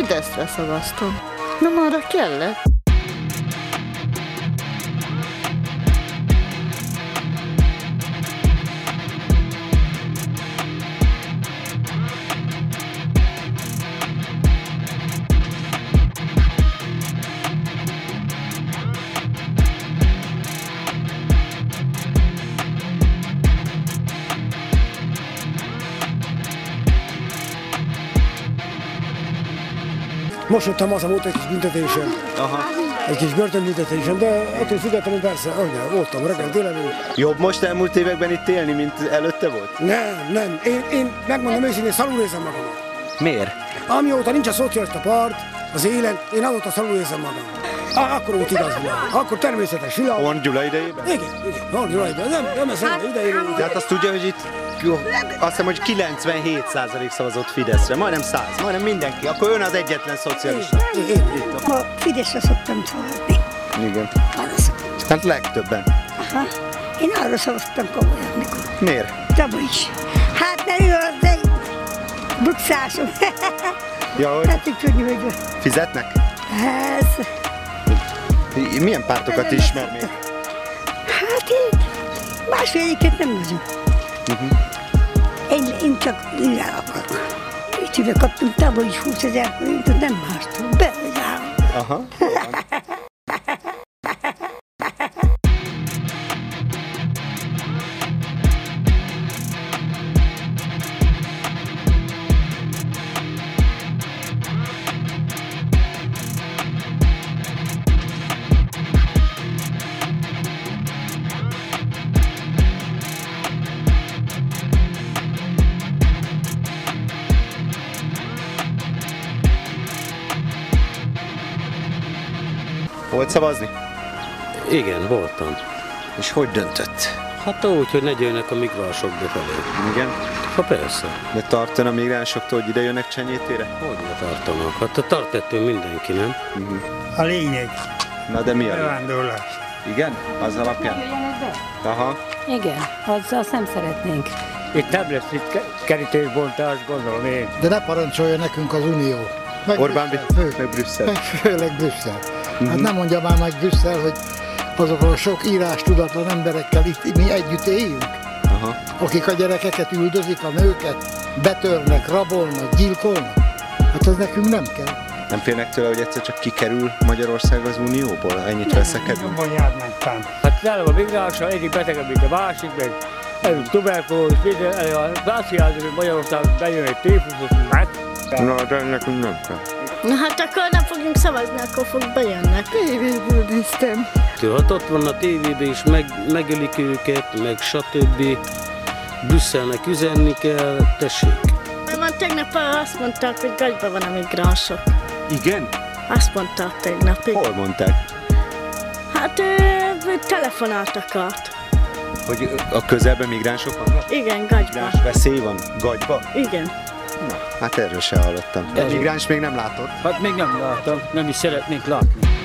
Fideszre szavaztam. Nem arra kellett. Mosottam az a volt egy kis büntetésem. Aha. Egy kis börtönbüntetésem, de attól függetlenül persze, hogy voltam reggel délelőtt. Jobb most elmúlt években itt élni, mint előtte volt? Nem, nem, én, én megmondom őszintén, szalul érzem magamat. Miért? Amióta nincs a szocialista part az élen, én azóta szalul érzem magam. Ah, akkor volt igaz világ. Akkor természetes világ. Horn Gyula idejében? Igen, igen, Horn Gyula idejében. Nem, nem ez hát, idejében. De hát azt tudja, hogy itt jó, azt hiszem, hogy 97% szavazott Fideszre, majdnem 100, majdnem mindenki. Akkor ön az egyetlen szocialista. Ma Fideszre szoktam szavazni. Igen. Arra szoktam. Hát legtöbben. Aha. Én arra szavaztam komolyan, mikor. Miért? Tavaly is. Hát ne ő az egy bukszásom. Ja, hogy Tetszik tudni, hogy fizetnek? ez. Milyen pártokat ismer még? Hát én másféliket nem vagyok. Uh-huh. Én, én csak ürel akarok. Úgyhogy kaptunk tavaly is 20 ezer forintot, nem mástól. Beadjál. Aha. Volt szavazni? Igen, voltam. És hogy döntött? Hát úgy, hogy ne jöjjenek a migránsok befelé. Igen. Ha persze, De tartana a migránsoktól, hogy ide jönnek Csenyétére? hogy ne tartanak? Hát tart ettől mindenki, nem? A lényeg, Na de mi a lényeg? bevándorlás. Igen? Az alapján? Aha. Igen, azzal azt nem szeretnénk. Itt nem lesz itt ke- kerítésbontás, gondolom én. De ne parancsolja nekünk az Unió. Meg Orbán Brüsszel, Viktor, meg Brüsszel. Meg főleg Brüsszel. Hát nem mondja már meg Brüsszel, hogy azokról a sok írás tudatlan emberekkel itt mi együtt éljünk, Aha. akik a gyerekeket üldözik, a nőket, betörnek, rabolnak, gyilkolnak. Hát ez nekünk nem kell. Nem félnek tőle, hogy egyszer csak kikerül Magyarország az Unióból? Ennyit veszekedünk? Járnánk tám. Hát tele a migránssal, egyik betegebb, mint a másik, meg elünk tuberkulóz, minden, elő a hogy Magyarország bejön egy téfusz, hát Na, de nekünk nem kell. Na hát akkor nem fogunk szavazni, akkor fog bejönnek. Tévéből néztem. Hát ott van a tévében is, meg, megölik őket, meg stb. Brüsszelnek üzenni kell, tessék. Már tegnap azt mondták, hogy gagyba van a migránsok. Igen? Azt mondták tegnap. Hol mondták? Hát ő, ő telefonáltak át. Hogy a közelben migránsok vannak? Igen, gagyba. Migráns veszély van? Gagyba? Igen. Na, hát erről se hallottam. Ez- migráns még nem látott. Hát még nem láttam, nem is szeretnénk látni.